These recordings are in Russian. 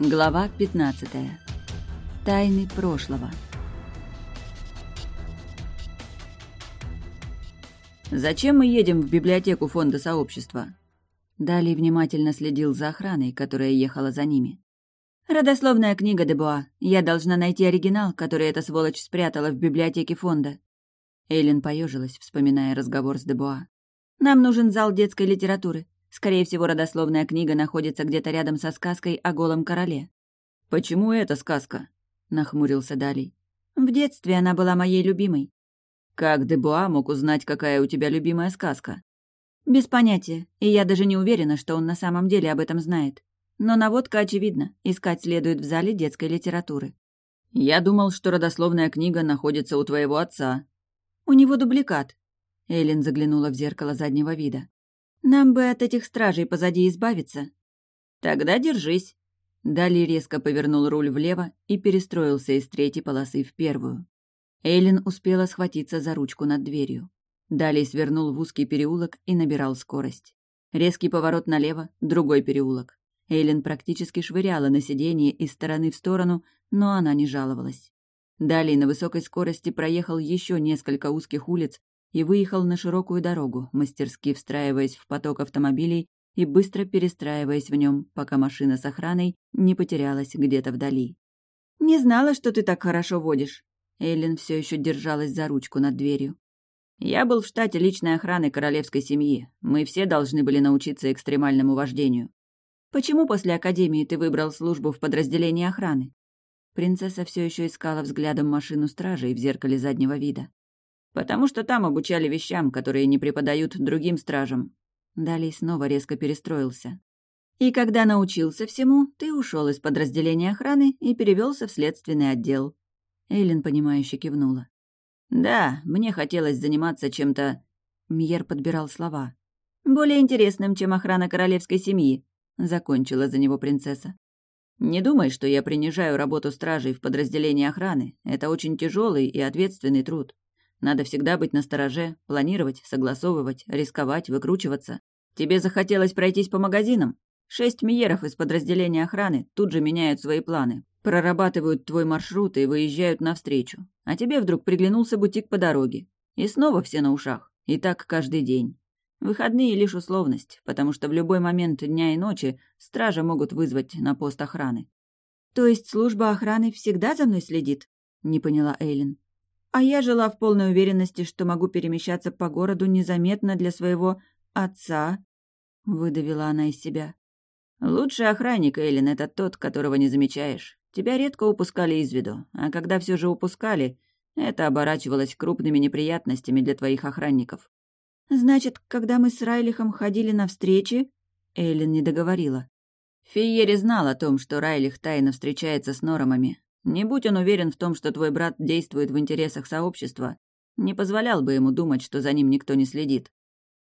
Глава 15. Тайны прошлого. «Зачем мы едем в библиотеку фонда сообщества?» Далее внимательно следил за охраной, которая ехала за ними. «Родословная книга Дебуа. Я должна найти оригинал, который эта сволочь спрятала в библиотеке фонда». Эйлин поежилась, вспоминая разговор с Дебуа. «Нам нужен зал детской литературы. Скорее всего, родословная книга находится где-то рядом со сказкой о голом короле. «Почему эта сказка?» — нахмурился Далей. «В детстве она была моей любимой». «Как Дебуа мог узнать, какая у тебя любимая сказка?» «Без понятия, и я даже не уверена, что он на самом деле об этом знает. Но наводка очевидна, искать следует в зале детской литературы». «Я думал, что родословная книга находится у твоего отца». «У него дубликат». Эйлин заглянула в зеркало заднего вида. Нам бы от этих стражей позади избавиться. Тогда держись. Дали резко повернул руль влево и перестроился из третьей полосы в первую. Эйлин успела схватиться за ручку над дверью. Далее свернул в узкий переулок и набирал скорость. Резкий поворот налево, другой переулок. Эйлин практически швыряла на сиденье из стороны в сторону, но она не жаловалась. Далее на высокой скорости проехал еще несколько узких улиц, и выехал на широкую дорогу, мастерски встраиваясь в поток автомобилей и быстро перестраиваясь в нем, пока машина с охраной не потерялась где-то вдали. «Не знала, что ты так хорошо водишь». Эллен все еще держалась за ручку над дверью. «Я был в штате личной охраны королевской семьи. Мы все должны были научиться экстремальному вождению. Почему после академии ты выбрал службу в подразделении охраны?» Принцесса все еще искала взглядом машину стражей в зеркале заднего вида. Потому что там обучали вещам, которые не преподают другим стражам. Далее снова резко перестроился. И когда научился всему, ты ушел из подразделения охраны и перевелся в следственный отдел. Эйлин, понимающе кивнула. Да, мне хотелось заниматься чем-то... Мьер подбирал слова. Более интересным, чем охрана королевской семьи, закончила за него принцесса. Не думай, что я принижаю работу стражей в подразделении охраны. Это очень тяжелый и ответственный труд. Надо всегда быть настороже, планировать, согласовывать, рисковать, выкручиваться. Тебе захотелось пройтись по магазинам? Шесть миеров из подразделения охраны тут же меняют свои планы, прорабатывают твой маршрут и выезжают навстречу. А тебе вдруг приглянулся бутик по дороге. И снова все на ушах. И так каждый день. Выходные лишь условность, потому что в любой момент дня и ночи стража могут вызвать на пост охраны. «То есть служба охраны всегда за мной следит?» — не поняла Эйлин. А я жила в полной уверенности, что могу перемещаться по городу незаметно для своего отца, — выдавила она из себя. «Лучший охранник, Эйлин, это тот, которого не замечаешь. Тебя редко упускали из виду, а когда все же упускали, это оборачивалось крупными неприятностями для твоих охранников». «Значит, когда мы с Райлихом ходили на встречи...» Эйлин не договорила. Фиери знал о том, что Райлих тайно встречается с Нормами, не будь он уверен в том, что твой брат действует в интересах сообщества, не позволял бы ему думать, что за ним никто не следит.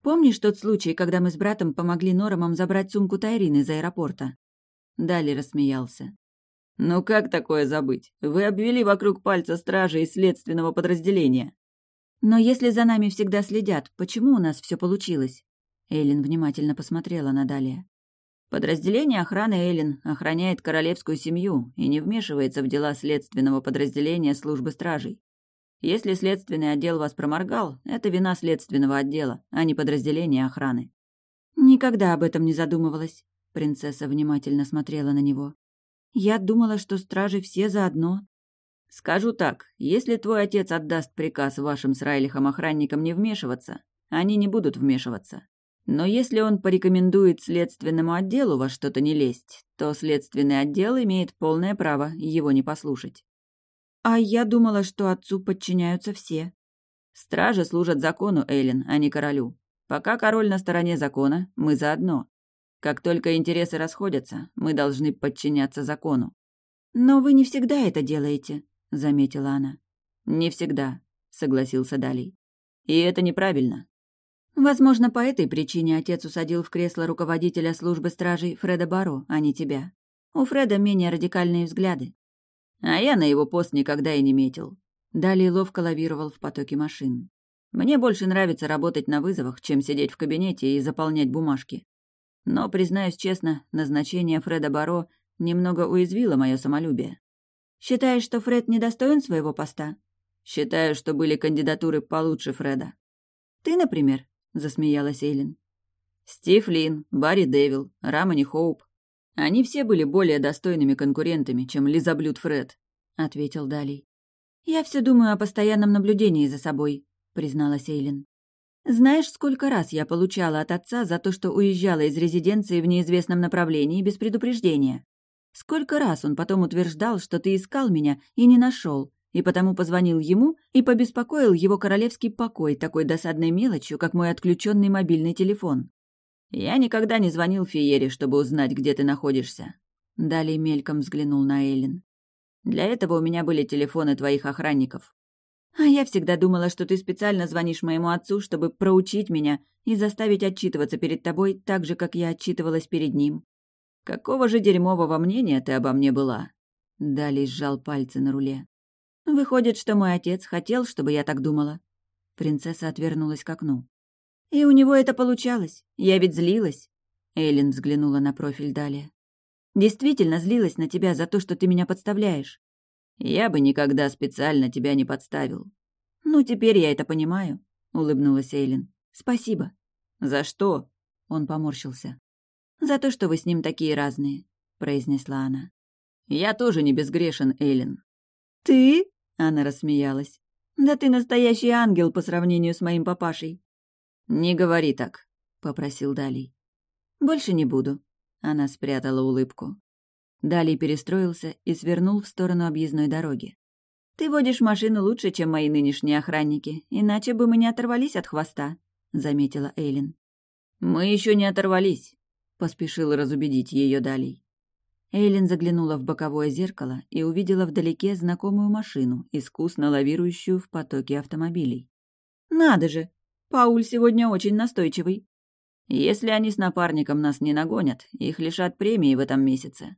Помнишь тот случай, когда мы с братом помогли Норамам забрать сумку Тайрины из аэропорта?» Дали рассмеялся. «Ну как такое забыть? Вы обвели вокруг пальца стражи и следственного подразделения». «Но если за нами всегда следят, почему у нас все получилось?» Эйлин внимательно посмотрела на Далия. Подразделение охраны Эллен охраняет королевскую семью и не вмешивается в дела следственного подразделения службы стражей. Если следственный отдел вас проморгал, это вина следственного отдела, а не подразделения охраны. Никогда об этом не задумывалась. Принцесса внимательно смотрела на него. Я думала, что стражи все заодно. Скажу так, если твой отец отдаст приказ вашим с Райлихом охранникам не вмешиваться, они не будут вмешиваться. Но если он порекомендует следственному отделу во что-то не лезть, то следственный отдел имеет полное право его не послушать. А я думала, что отцу подчиняются все. Стражи служат закону, Эйлин, а не королю. Пока король на стороне закона, мы заодно. Как только интересы расходятся, мы должны подчиняться закону. Но вы не всегда это делаете, заметила она. Не всегда, согласился Далей. И это неправильно. Возможно, по этой причине отец усадил в кресло руководителя службы стражей Фреда Баро, а не тебя. У Фреда менее радикальные взгляды. А я на его пост никогда и не метил. Далее ловко лавировал в потоке машин. Мне больше нравится работать на вызовах, чем сидеть в кабинете и заполнять бумажки. Но, признаюсь честно, назначение Фреда Баро Немного уязвила мое самолюбие. Считаешь, что Фред недостоин своего поста? Считаю, что были кандидатуры получше Фреда. Ты, например, засмеялась Эйлин. Стив Лин, Барри Дэвил, Рамани Хоуп. Они все были более достойными конкурентами, чем лизоблюд Фред, ответил Далей. Я все думаю о постоянном наблюдении за собой, призналась Эйлин. Знаешь, сколько раз я получала от отца за то, что уезжала из резиденции в неизвестном направлении без предупреждения? Сколько раз он потом утверждал, что ты искал меня и не нашел, и потому позвонил ему и побеспокоил его королевский покой такой досадной мелочью, как мой отключенный мобильный телефон. Я никогда не звонил Фиере, чтобы узнать, где ты находишься. Далее мельком взглянул на Эйлин. Для этого у меня были телефоны твоих охранников. А я всегда думала, что ты специально звонишь моему отцу, чтобы проучить меня и заставить отчитываться перед тобой так же, как я отчитывалась перед ним. «Какого же дерьмового мнения ты обо мне была?» Дали сжал пальцы на руле. «Выходит, что мой отец хотел, чтобы я так думала». Принцесса отвернулась к окну. «И у него это получалось. Я ведь злилась». Эйлин взглянула на профиль Далия. «Действительно злилась на тебя за то, что ты меня подставляешь». «Я бы никогда специально тебя не подставил». «Ну, теперь я это понимаю», — улыбнулась Эйлин. «Спасибо». «За что?» — он поморщился. «За то, что вы с ним такие разные», — произнесла она. «Я тоже не безгрешен, Эйлин». «Ты?» — она рассмеялась. «Да ты настоящий ангел по сравнению с моим папашей». «Не говори так», — попросил Далий. «Больше не буду», — она спрятала улыбку. Далий перестроился и свернул в сторону объездной дороги. «Ты водишь машину лучше, чем мои нынешние охранники, иначе бы мы не оторвались от хвоста», — заметила Эйлин. «Мы еще не оторвались», поспешил разубедить ее Далей. Эйлин заглянула в боковое зеркало и увидела вдалеке знакомую машину, искусно лавирующую в потоке автомобилей. «Надо же! Пауль сегодня очень настойчивый!» «Если они с напарником нас не нагонят, их лишат премии в этом месяце».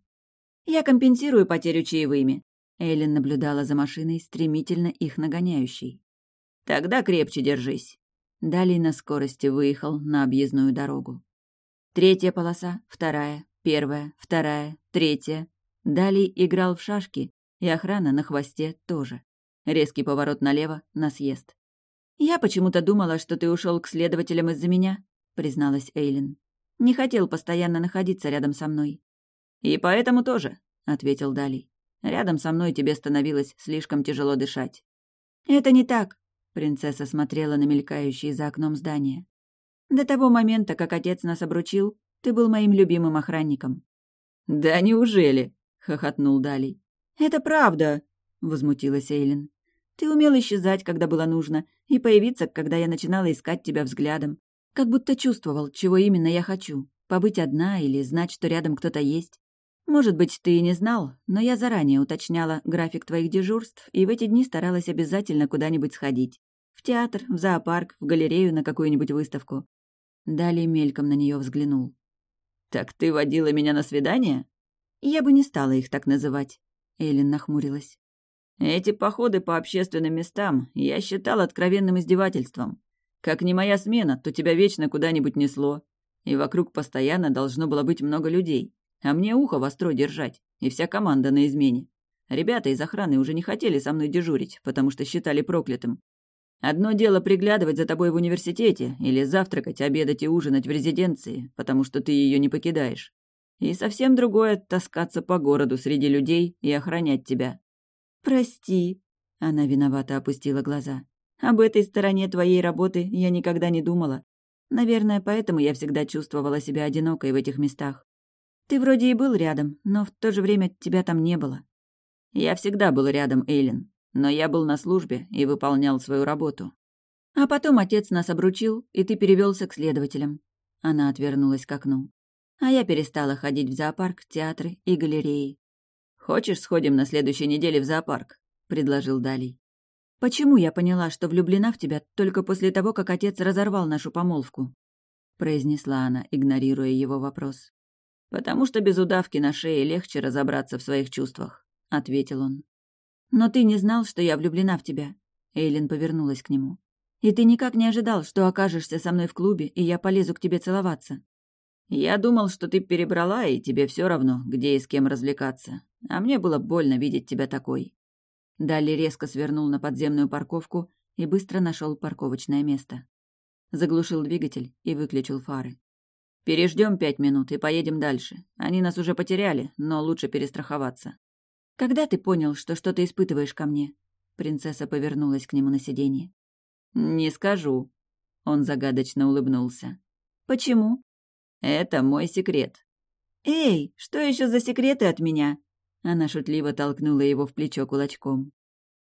«Я компенсирую потерю чаевыми», — Эйлин наблюдала за машиной, стремительно их нагоняющей. «Тогда крепче держись». Далей на скорости выехал на объездную дорогу. Третья полоса, вторая, первая, вторая, третья. Далее играл в шашки, и охрана на хвосте тоже. Резкий поворот налево, на съезд. «Я почему-то думала, что ты ушел к следователям из-за меня», — призналась Эйлин. «Не хотел постоянно находиться рядом со мной». «И поэтому тоже», — ответил Далий. «Рядом со мной тебе становилось слишком тяжело дышать». «Это не так», — принцесса смотрела на мелькающие за окном здания. До того момента, как отец нас обручил, ты был моим любимым охранником». «Да неужели?» — хохотнул Далей. «Это правда», — возмутилась Эйлин. «Ты умел исчезать, когда было нужно, и появиться, когда я начинала искать тебя взглядом. Как будто чувствовал, чего именно я хочу. Побыть одна или знать, что рядом кто-то есть. Может быть, ты и не знал, но я заранее уточняла график твоих дежурств и в эти дни старалась обязательно куда-нибудь сходить. В театр, в зоопарк, в галерею на какую-нибудь выставку. Далее мельком на нее взглянул. «Так ты водила меня на свидание?» «Я бы не стала их так называть», — Эйлин нахмурилась. «Эти походы по общественным местам я считал откровенным издевательством. Как не моя смена, то тебя вечно куда-нибудь несло. И вокруг постоянно должно было быть много людей. А мне ухо востро держать, и вся команда на измене. Ребята из охраны уже не хотели со мной дежурить, потому что считали проклятым. Одно дело приглядывать за тобой в университете или завтракать, обедать и ужинать в резиденции, потому что ты ее не покидаешь. И совсем другое — таскаться по городу среди людей и охранять тебя. «Прости», — она виновато опустила глаза. «Об этой стороне твоей работы я никогда не думала. Наверное, поэтому я всегда чувствовала себя одинокой в этих местах. Ты вроде и был рядом, но в то же время тебя там не было». «Я всегда был рядом, Эйлин но я был на службе и выполнял свою работу. А потом отец нас обручил, и ты перевелся к следователям. Она отвернулась к окну. А я перестала ходить в зоопарк, театры и галереи. «Хочешь, сходим на следующей неделе в зоопарк?» — предложил Далий. «Почему я поняла, что влюблена в тебя только после того, как отец разорвал нашу помолвку?» — произнесла она, игнорируя его вопрос. «Потому что без удавки на шее легче разобраться в своих чувствах», — ответил он. «Но ты не знал, что я влюблена в тебя?» Эйлин повернулась к нему. «И ты никак не ожидал, что окажешься со мной в клубе, и я полезу к тебе целоваться?» Я думал, что ты перебрала, и тебе все равно, где и с кем развлекаться. А мне было больно видеть тебя такой». Далли резко свернул на подземную парковку и быстро нашел парковочное место. Заглушил двигатель и выключил фары. Переждем пять минут и поедем дальше. Они нас уже потеряли, но лучше перестраховаться. Когда ты понял, что что-то испытываешь ко мне? Принцесса повернулась к нему на сиденье. Не скажу. Он загадочно улыбнулся. Почему? Это мой секрет. Эй, что еще за секреты от меня? Она шутливо толкнула его в плечо кулачком.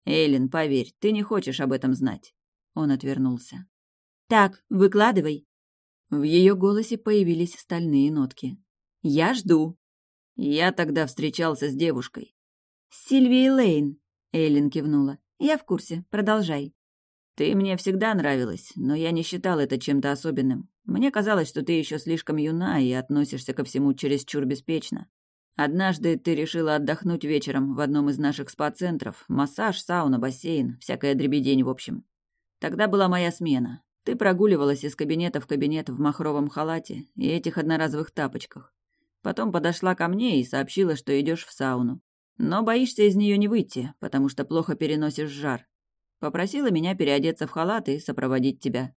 Эйлин, поверь, ты не хочешь об этом знать. Он отвернулся. Так, выкладывай. В ее голосе появились стальные нотки. Я жду. Я тогда встречался с девушкой. С Сильвией Лейн. Эйлин кивнула. Я в курсе. Продолжай. Ты мне всегда нравилась, но я не считал это чем-то особенным. Мне казалось, что ты еще слишком юна и относишься ко всему чересчур беспечно. Однажды ты решила отдохнуть вечером в одном из наших спа-центров. Массаж, сауна, бассейн, всякая дребедень в общем. Тогда была моя смена. Ты прогуливалась из кабинета в кабинет в махровом халате и этих одноразовых тапочках. Потом подошла ко мне и сообщила, что идешь в сауну. Но боишься из нее не выйти, потому что плохо переносишь жар. Попросила меня переодеться в халат и сопроводить тебя.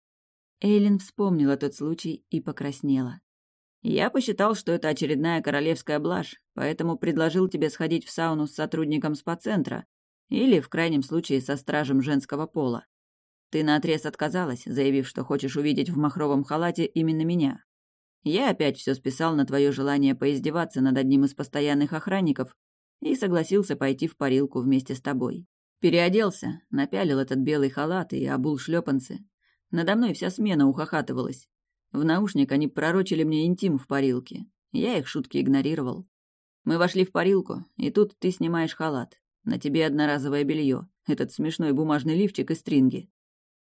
Эйлин вспомнила тот случай и покраснела. «Я посчитал, что это очередная королевская блажь, поэтому предложил тебе сходить в сауну с сотрудником спа-центра или, в крайнем случае, со стражем женского пола. Ты наотрез отказалась, заявив, что хочешь увидеть в махровом халате именно меня. Я опять все списал на твое желание поиздеваться над одним из постоянных охранников и согласился пойти в парилку вместе с тобой. Переоделся, напялил этот белый халат и обул шлепанцы, надо мной вся смена ухахатывалась. В наушник они пророчили мне интим в парилке. Я их шутки игнорировал. Мы вошли в парилку, и тут ты снимаешь халат. На тебе одноразовое белье, этот смешной бумажный лифчик и стринги.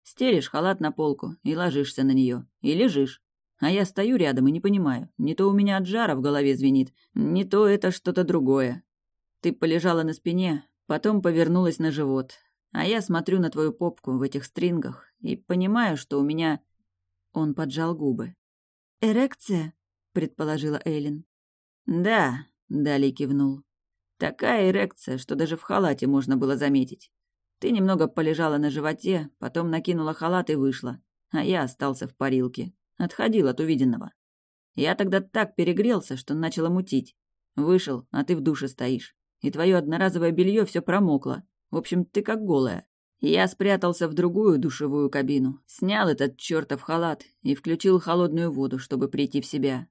Стелишь халат на полку и ложишься на нее. И лежишь. А я стою рядом и не понимаю. Не то у меня от жара в голове звенит, не то это что-то другое. Ты полежала на спине, потом повернулась на живот, а я смотрю на твою попку в этих стрингах и понимаю, что у меня...» Он поджал губы. «Эрекция?» — предположила Эйлин. «Да», — Дали кивнул. «Такая эрекция, что даже в халате можно было заметить. Ты немного полежала на животе, потом накинула халат и вышла, а я остался в парилке, отходил от увиденного. Я тогда так перегрелся, что начала мутить. Вышел, а ты в душе стоишь, и твое одноразовое белье все промокло, в общем, ты как голая. Я спрятался в другую душевую кабину, снял этот чертов халат и включил холодную воду, чтобы прийти в себя.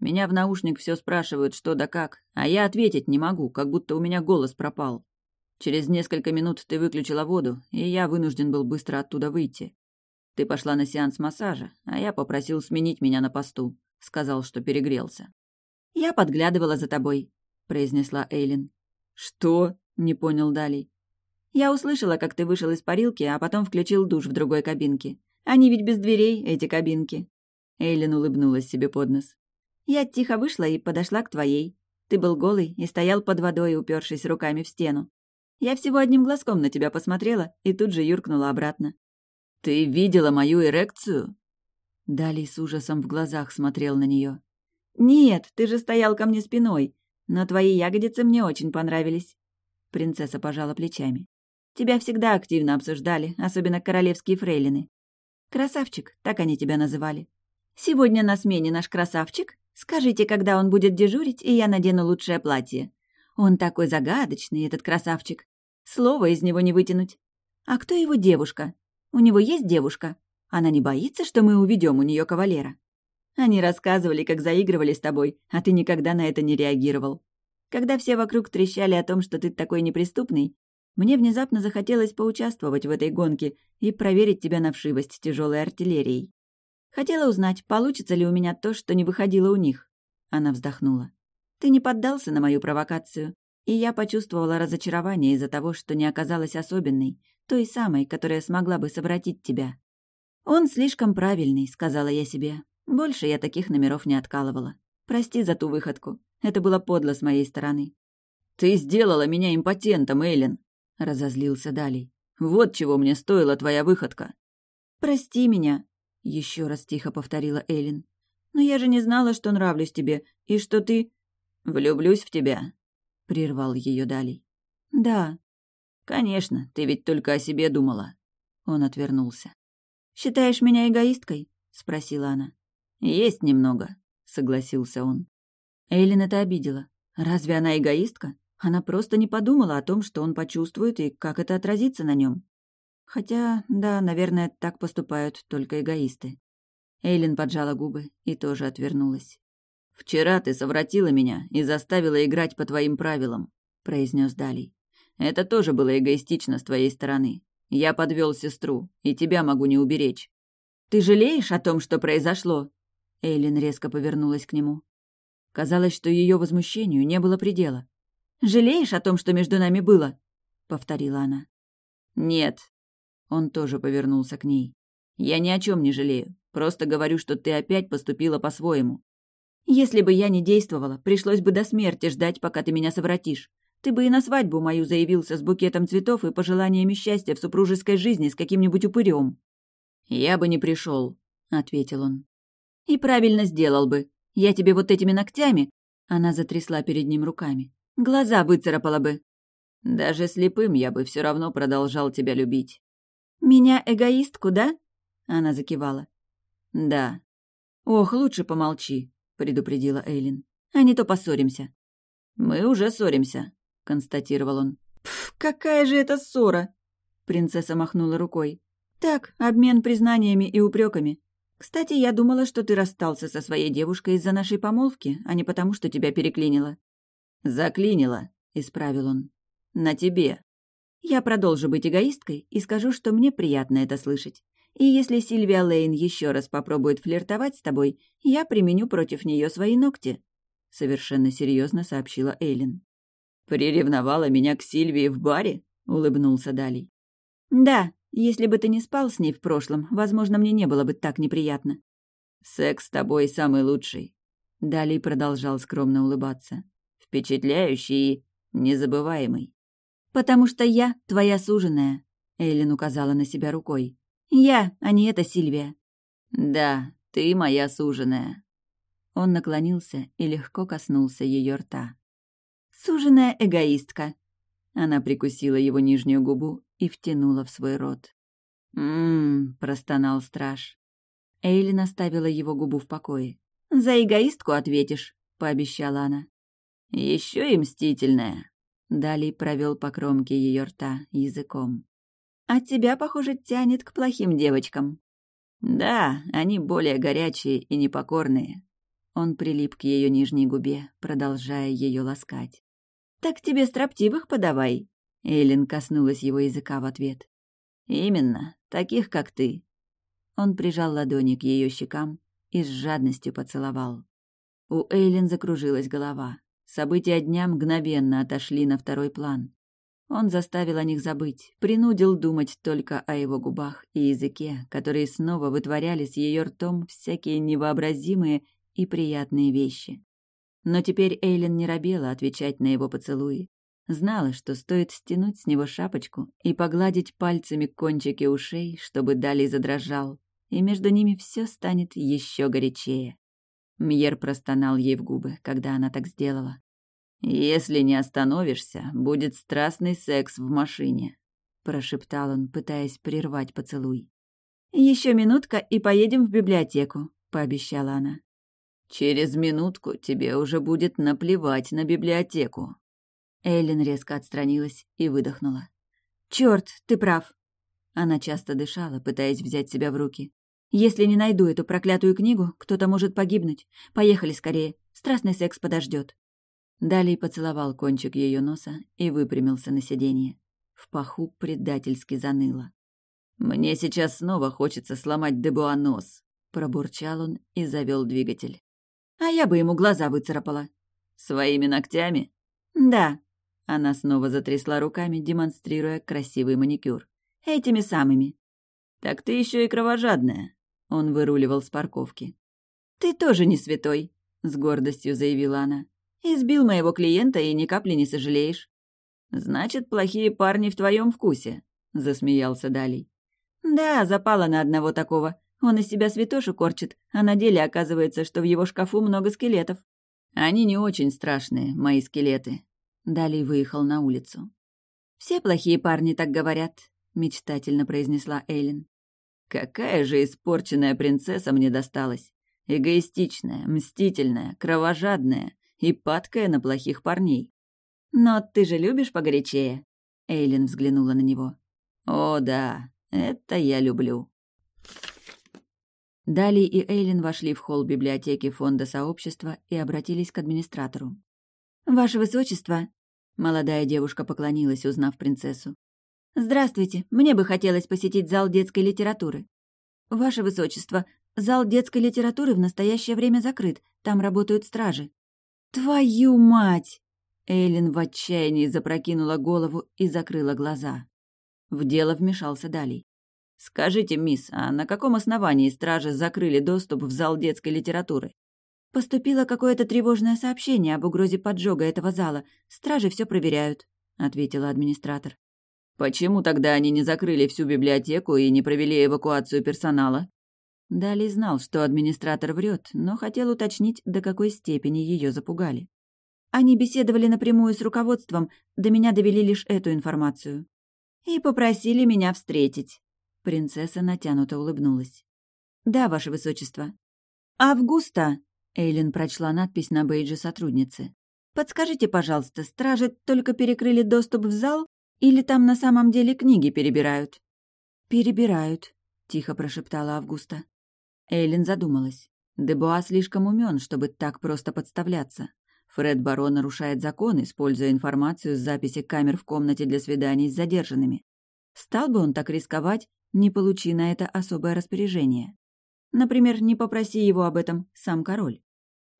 Меня в наушник все спрашивают, что да как, а я ответить не могу, как будто у меня голос пропал. Через несколько минут ты выключила воду, и я вынужден был быстро оттуда выйти. Ты пошла на сеанс массажа, а я попросил сменить меня на посту. Сказал, что перегрелся. «Я подглядывала за тобой», — произнесла Эйлин. «Что?» — не понял Далей. Я услышала, как ты вышел из парилки, а потом включил душ в другой кабинке. Они ведь без дверей, эти кабинки». Эйлин улыбнулась себе под нос. «Я тихо вышла и подошла к твоей. Ты был голый и стоял под водой, упершись руками в стену. Я всего одним глазком на тебя посмотрела и тут же юркнула обратно». «Ты видела мою эрекцию?» Далей с ужасом в глазах смотрел на нее. «Нет, ты же стоял ко мне спиной, но твои ягодицы мне очень понравились». Принцесса пожала плечами. Тебя всегда активно обсуждали, особенно королевские фрейлины. Красавчик, так они тебя называли. Сегодня на смене наш красавчик. Скажите, когда он будет дежурить, и я надену лучшее платье. Он такой загадочный, этот красавчик. Слова из него не вытянуть. А кто его девушка? У него есть девушка? Она не боится, что мы уведем у нее кавалера? Они рассказывали, как заигрывали с тобой, а ты никогда на это не реагировал. Когда все вокруг трещали о том, что ты такой неприступный, мне внезапно захотелось поучаствовать в этой гонке и проверить тебя на вшивость тяжелой артиллерией. Хотела узнать, получится ли у меня то, что не выходило у них. Она вздохнула. Ты не поддался на мою провокацию, и я почувствовала разочарование из-за того, что не оказалась особенной, той самой, которая смогла бы совратить тебя. Он слишком правильный, сказала я себе. Больше я таких номеров не откалывала. Прости за ту выходку. Это было подло с моей стороны. «Ты сделала меня импотентом, Эйлен!» — разозлился Далей. «Вот чего мне стоила твоя выходка!» «Прости меня!» — еще раз тихо повторила Эллен. Но я же не знала, что нравлюсь тебе, и что ты...» «Влюблюсь в тебя», — прервал ее Далей. «Да». «Конечно, ты ведь только о себе думала». Он отвернулся. «Считаешь меня эгоисткой?» — спросила она. «Есть немного», — согласился он. Эйлин это обидела. Разве она эгоистка? Она просто не подумала о том, что он почувствует и как это отразится на нем. Хотя, да, наверное, так поступают только эгоисты. Эйлин поджала губы и тоже отвернулась. «Вчера ты совратила меня и заставила играть по твоим правилам», — произнес Далей. «Это тоже было эгоистично с твоей стороны. Я подвел сестру, и тебя могу не уберечь». «Ты жалеешь о том, что произошло?» Эйлин резко повернулась к нему. Казалось, что ее возмущению не было предела. «Жалеешь о том, что между нами было?» — повторила она. «Нет». Он тоже повернулся к ней. «Я ни о чем не жалею. Просто говорю, что ты опять поступила по-своему. Если бы я не действовала, пришлось бы до смерти ждать, пока ты меня совратишь. Ты бы и на свадьбу мою заявился с букетом цветов и пожеланиями счастья в супружеской жизни с каким-нибудь упырем. «Я бы не пришел, ответил он. «И правильно сделал бы. Я тебе вот этими ногтями...» Она затрясла перед ним руками. «Глаза выцарапала бы». «Даже слепым я бы все равно продолжал тебя любить». «Меня эгоистку, да?» Она закивала. «Да». «Ох, лучше помолчи», — предупредила Эйлин. «А не то поссоримся». «Мы уже ссоримся», — констатировал он. «Пф, какая же это ссора!» Принцесса махнула рукой. «Так, обмен признаниями и упреками. Кстати, я думала, что ты расстался со своей девушкой из-за нашей помолвки, а не потому, что тебя переклинило». «Заклинило», — исправил он. «На тебе». Я продолжу быть эгоисткой и скажу, что мне приятно это слышать. И если Сильвия Лейн еще раз попробует флиртовать с тобой, я применю против нее свои ногти», — совершенно серьезно сообщила Эйлин. «Приревновала меня к Сильвии в баре?» — улыбнулся Далей. «Да, если бы ты не спал с ней в прошлом, возможно, мне не было бы так неприятно». «Секс с тобой самый лучший», — Далей продолжал скромно улыбаться. «Впечатляющий и незабываемый». «Потому что я твоя суженая», — Эйлин указала на себя рукой. «Я, а не эта Сильвия». «Да, ты моя суженая». Он наклонился и легко коснулся ее рта. «Суженая эгоистка». Она прикусила его нижнюю губу и втянула в свой рот. «М-м-м», простонал страж. Эйлин оставила его губу в покое. «За эгоистку ответишь», — пообещала она. Еще и мстительная». Далей провел по кромке ее рта языком. «А тебя, похоже, тянет к плохим девочкам». «Да, они более горячие и непокорные». Он прилип к ее нижней губе, продолжая ее ласкать. «Так тебе строптивых подавай», Эйлин коснулась его языка в ответ. «Именно, таких, как ты». Он прижал ладони к ее щекам и с жадностью поцеловал. У Эйлин закружилась голова. События дня мгновенно отошли на второй план. Он заставил о них забыть, принудил думать только о его губах и языке, которые снова вытворяли с ее ртом всякие невообразимые и приятные вещи. Но теперь Эйлин не робела отвечать на его поцелуи, Знала, что стоит стянуть с него шапочку и погладить пальцами кончики ушей, чтобы Дали задрожал, и между ними все станет еще горячее. Мьер простонал ей в губы, когда она так сделала. «Если не остановишься, будет страстный секс в машине», — прошептал он, пытаясь прервать поцелуй. Еще минутка, и поедем в библиотеку», — пообещала она. «Через минутку тебе уже будет наплевать на библиотеку», Эйлин резко отстранилась и выдохнула. «Чёрт, ты прав!» Она часто дышала, пытаясь взять себя в руки. «Если не найду эту проклятую книгу, кто-то может погибнуть. Поехали скорее. Страстный секс подождет. Далее поцеловал кончик ее носа и выпрямился на сиденье. В паху предательски заныло. «Мне сейчас снова хочется сломать Дебуа нос», — пробурчал он и завел двигатель. «А я бы ему глаза выцарапала». «Своими ногтями?» «Да», она снова затрясла руками, демонстрируя красивый маникюр. «Этими самыми». «Так ты еще и кровожадная», — он выруливал с парковки. «Ты тоже не святой», — с гордостью заявила она. «Избил моего клиента и ни капли не сожалеешь». «Значит, плохие парни в твоем вкусе», — засмеялся Далей. «Да, запала на одного такого. Он из себя святошу корчит, а на деле оказывается, что в его шкафу много скелетов. Они не очень страшные, мои скелеты. Далее выехал на улицу. «Все плохие парни так говорят», — мечтательно произнесла Эйлин. «Какая же испорченная принцесса мне досталась! Эгоистичная, мстительная, кровожадная и падкая на плохих парней. Но ты же любишь погорячее?» Эйлин взглянула на него. «О, да, это я люблю». Дали и Эйлин вошли в холл библиотеки фонда сообщества и обратились к администратору. «Ваше Высочество!» Молодая девушка поклонилась, узнав принцессу. «Здравствуйте, мне бы хотелось посетить зал детской литературы». «Ваше Высочество, зал детской литературы в настоящее время закрыт, там работают стражи». «Твою мать!» Эйлин в отчаянии запрокинула голову и закрыла глаза. В дело вмешался Далей. «Скажите, мисс, а на каком основании стражи закрыли доступ в зал детской литературы?» «Поступило какое-то тревожное сообщение об угрозе поджога этого зала. Стражи все проверяют», — ответила администратор. «Почему тогда они не закрыли всю библиотеку и не провели эвакуацию персонала?» Далее знал, что администратор врет, но хотел уточнить, до какой степени ее запугали. Они беседовали напрямую с руководством, до меня довели лишь эту информацию. И попросили меня встретить. Принцесса натянуто улыбнулась. «Да, ваше высочество». «Августа!» — Эйлин прочла надпись на бейдже сотрудницы. «Подскажите, пожалуйста, стражи только перекрыли доступ в зал или там на самом деле книги перебирают?» «Перебирают», — тихо прошептала Августа. Эйлин задумалась. Дебуа слишком умен, чтобы так просто подставляться. Фред Барон нарушает закон, используя информацию с записи камер в комнате для свиданий с задержанными. Стал бы он так рисковать, не получи на это особое распоряжение. Например, не попроси его об этом сам король.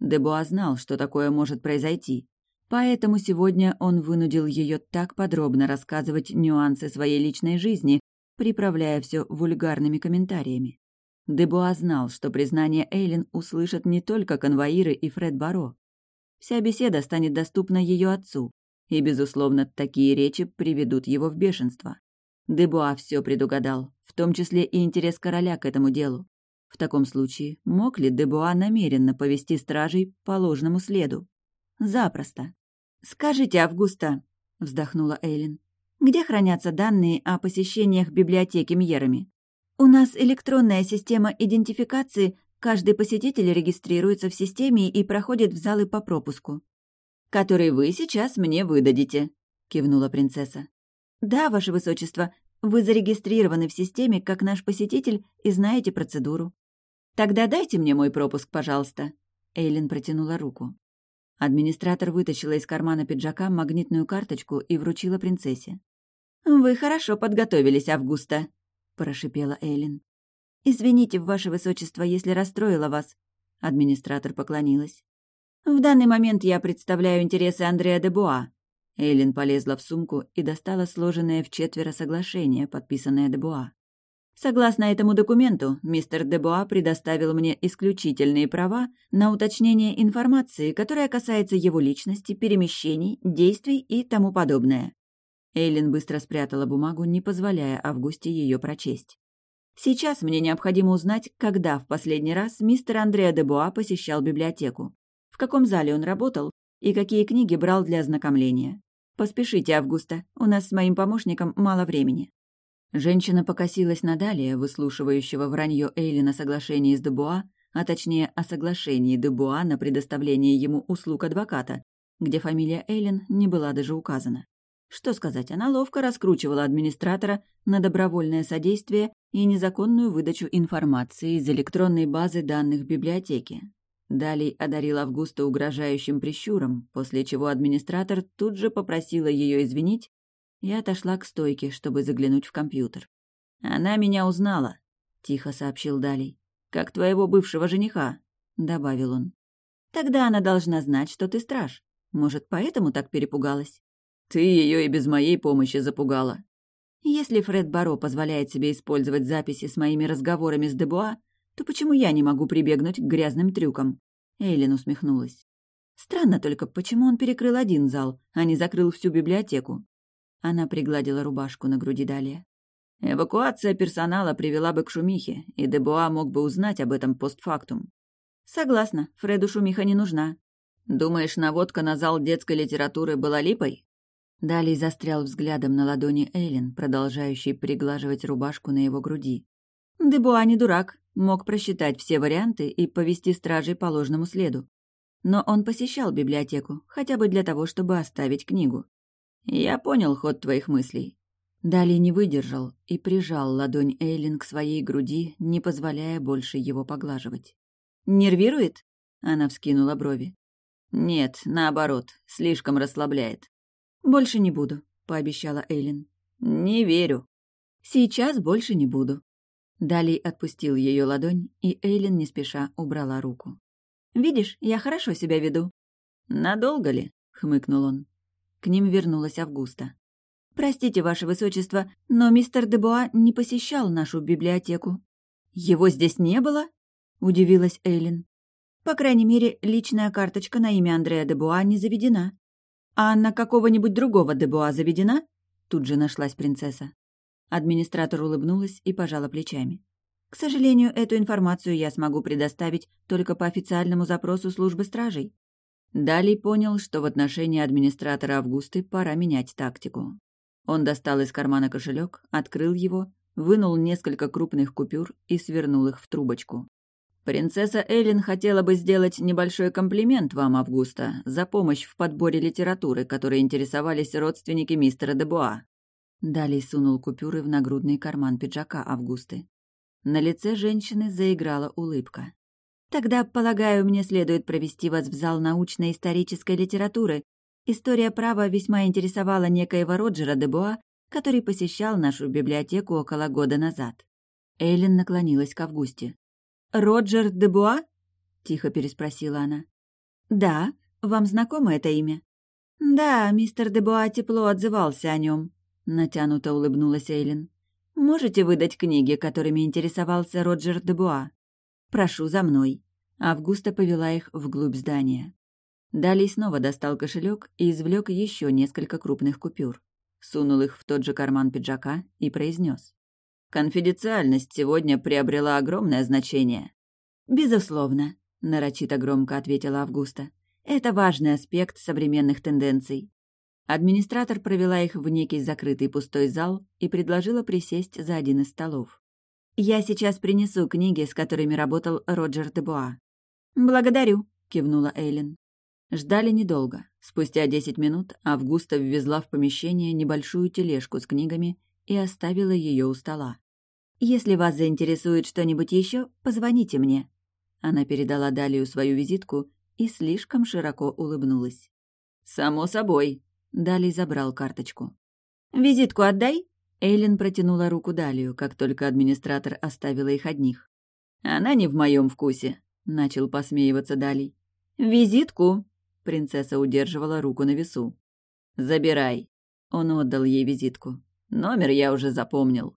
Дебуа знал, что такое может произойти, поэтому сегодня он вынудил ее так подробно рассказывать нюансы своей личной жизни, приправляя все вульгарными комментариями. Дебуа знал, что признание Эйлин услышат не только конвоиры и Фред Баро. Вся беседа станет доступна ее отцу, и, безусловно, такие речи приведут его в бешенство. Дебуа все предугадал, в том числе и интерес короля к этому делу. В таком случае, мог ли Дебуа намеренно повести стражей по ложному следу? Запросто. «Скажите, Августа», — вздохнула Эйлин, «где хранятся данные о посещениях библиотеки Мьерами? У нас электронная система идентификации, каждый посетитель регистрируется в системе и проходит в залы по пропуску». «Который вы сейчас мне выдадите», — кивнула принцесса. «Да, ваше высочество, вы зарегистрированы в системе как наш посетитель и знаете процедуру». «Тогда дайте мне мой пропуск, пожалуйста». Эйлин протянула руку. Администратор вытащила из кармана пиджака магнитную карточку и вручила принцессе. «Вы хорошо подготовились, Августа», — прошипела Эйлин. «Извините, ваше высочество, если расстроила вас». Администратор поклонилась. «В данный момент я представляю интересы Андреа де Буа, Эйлин полезла в сумку и достала сложенное в четверо соглашение, подписанное Дебуа. Согласно этому документу, мистер Дебуа предоставил мне исключительные права на уточнение информации, которая касается его личности, перемещений, действий и тому подобное. Эйлин быстро спрятала бумагу, не позволяя Августе ее прочесть. Сейчас мне необходимо узнать, когда в последний раз мистер Андреа Дебуа посещал библиотеку, в каком зале он работал и какие книги брал для ознакомления. «Поспешите, Августа, у нас с моим помощником мало времени». Женщина покосилась на Далия, выслушивающего вранье Эйлина о соглашении с Дебуа, а точнее о соглашении Дебуа на предоставление ему услуг адвоката, где фамилия Эйлин не была даже указана. Что сказать, она ловко раскручивала администратора на добровольное содействие и незаконную выдачу информации из электронной базы данных библиотеки, Далей одарил Августа угрожающим прищуром, после чего администратор тут же попросила ее извинить и отошла к стойке, чтобы заглянуть в компьютер. «Она меня узнала», — тихо сообщил Далей. «Как твоего бывшего жениха», — добавил он. «Тогда она должна знать, что ты страж. Может, поэтому так перепугалась?» «Ты ее и без моей помощи запугала». «Если Фред Баро позволяет себе использовать записи с моими разговорами с Дебуа, то почему я не могу прибегнуть к грязным трюкам?» Эйлин усмехнулась. «Странно только, почему он перекрыл один зал, а не закрыл всю библиотеку?» Она пригладила рубашку на груди далее. Эвакуация персонала привела бы к шумихе, и Дебуа мог бы узнать об этом постфактум. Согласна, Фреду шумиха не нужна. Думаешь, наводка на зал детской литературы была липой? Далее застрял взглядом на ладони Эйлин, продолжающей приглаживать рубашку на его груди. Дебуа не дурак, мог просчитать все варианты и повести стражей по ложному следу. Но он посещал библиотеку, хотя бы для того, чтобы оставить книгу. «Я понял ход твоих мыслей». Дали не выдержал и прижал ладонь Эйлин к своей груди, не позволяя больше его поглаживать. «Нервирует?» — она вскинула брови. «Нет, наоборот, слишком расслабляет». «Больше не буду», — пообещала Эйлин. «Не верю». «Сейчас больше не буду». Далей отпустил ее ладонь, и Эйлин не спеша убрала руку. «Видишь, я хорошо себя веду». «Надолго ли?» — хмыкнул он. К ним вернулась Августа. «Простите, ваше высочество, но мистер Дебуа не посещал нашу библиотеку». «Его здесь не было?» — удивилась Эйлин. «По крайней мере, личная карточка на имя Андрея Дебуа не заведена». «А на какого-нибудь другого Дебуа заведена?» Тут же нашлась принцесса. Администратор улыбнулась и пожала плечами. «К сожалению, эту информацию я смогу предоставить только по официальному запросу службы стражей». Далей понял, что в отношении администратора Августы пора менять тактику. Он достал из кармана кошелек, открыл его, вынул несколько крупных купюр и свернул их в трубочку. «Принцесса Эллин хотела бы сделать небольшой комплимент вам, Августа, за помощь в подборе литературы, которой интересовались родственники мистера Дебуа». Далее сунул купюры в нагрудный карман пиджака Августы. На лице женщины заиграла улыбка. «Тогда, полагаю, мне следует провести вас в зал научно-исторической литературы, История права весьма интересовала некоего Роджера де Буа, который посещал нашу библиотеку около года назад. Эйлин наклонилась к Августе. «Роджер де Буа?» — тихо переспросила она. «Да, вам знакомо это имя?» «Да, мистер де Буа тепло отзывался о нем», — натянуто улыбнулась Эйлин. «Можете выдать книги, которыми интересовался Роджер де Буа?» «Прошу за мной». Августа повела их вглубь здания. Далее снова достал кошелек и извлек еще несколько крупных купюр. Сунул их в тот же карман пиджака и произнес. «Конфиденциальность сегодня приобрела огромное значение». «Безусловно», — нарочито громко ответила Августа. «Это важный аспект современных тенденций». Администратор провела их в некий закрытый пустой зал и предложила присесть за один из столов. «Я сейчас принесу книги, с которыми работал Роджер Дебуа». «Благодарю», — кивнула Эйлин. Ждали недолго. Спустя десять минут Августа ввезла в помещение небольшую тележку с книгами и оставила ее у стола. «Если вас заинтересует что-нибудь еще, позвоните мне». Она передала Далию свою визитку и слишком широко улыбнулась. «Само собой», — Далий забрал карточку. «Визитку отдай», — Эйлин протянула руку Далию, как только администратор оставила их одних. «Она не в моем вкусе», — начал посмеиваться Далий. «Визитку», Принцесса удерживала руку на весу. «Забирай». Он отдал ей визитку. «Номер я уже запомнил».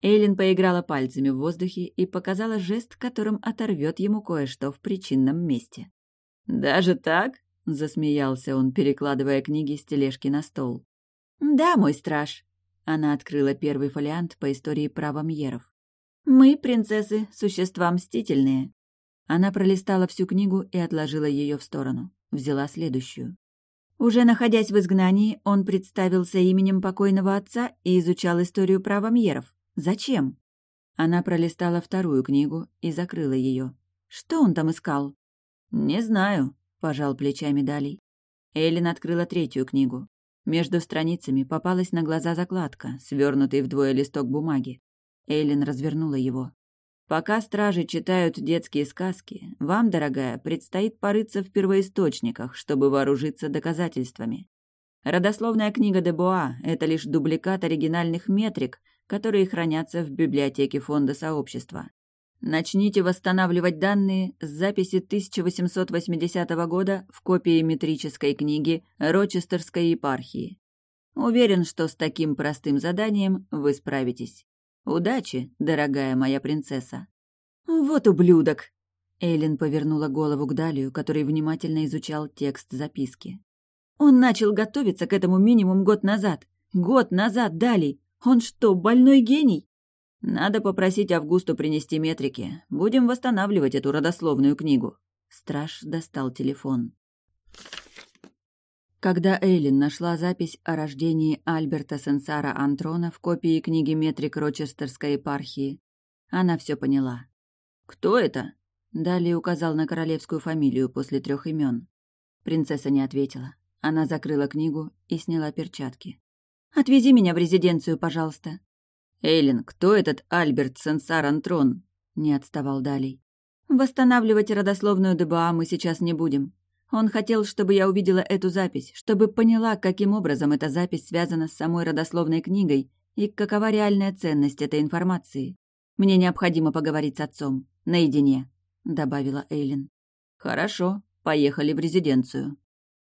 Эйлин поиграла пальцами в воздухе и показала жест, которым оторвет ему кое-что в причинном месте. «Даже так?» — засмеялся он, перекладывая книги с тележки на стол. «Да, мой страж». Она открыла первый фолиант по истории права Мьеров. «Мы, принцессы, существа мстительные». Она пролистала всю книгу и отложила ее в сторону взяла следующую. Уже находясь в изгнании, он представился именем покойного отца и изучал историю права Мьеров. Зачем? Она пролистала вторую книгу и закрыла ее. Что он там искал? «Не знаю», — пожал плечами Далей. Эйлин открыла третью книгу. Между страницами попалась на глаза закладка, свернутый вдвое листок бумаги. Эйлин развернула его. Пока стражи читают детские сказки, вам, дорогая, предстоит порыться в первоисточниках, чтобы вооружиться доказательствами. Родословная книга Дебуа – это лишь дубликат оригинальных метрик, которые хранятся в библиотеке фонда сообщества. Начните восстанавливать данные с записи 1880 года в копии метрической книги Рочестерской епархии. Уверен, что с таким простым заданием вы справитесь. Удачи, дорогая моя принцесса. Вот ублюдок. Эйлин повернула голову к Далию, который внимательно изучал текст записки. Он начал готовиться к этому минимум год назад. Год назад, Далий. Он что, больной гений? Надо попросить Августу принести метрики. Будем восстанавливать эту родословную книгу. Страж достал телефон. Когда Эйлин нашла запись о рождении Альберта Сенсара Антрона в копии книги метрик Рочестерской епархии, она все поняла. «Кто это?» Далее указал на королевскую фамилию после трех имен. Принцесса не ответила. Она закрыла книгу и сняла перчатки. «Отвези меня в резиденцию, пожалуйста». «Эйлин, кто этот Альберт Сенсар Антрон?» Не отставал Далей. «Восстанавливать родословную ДБА мы сейчас не будем. Он хотел, чтобы я увидела эту запись, чтобы поняла, каким образом эта запись связана с самой родословной книгой и какова реальная ценность этой информации. Мне необходимо поговорить с отцом. Наедине», — добавила Эйлин. «Хорошо, поехали в резиденцию».